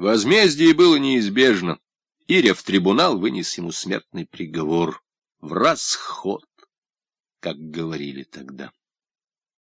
Возмездие было неизбежно. Ирев трибунал вынес ему смертный приговор в расход, как говорили тогда.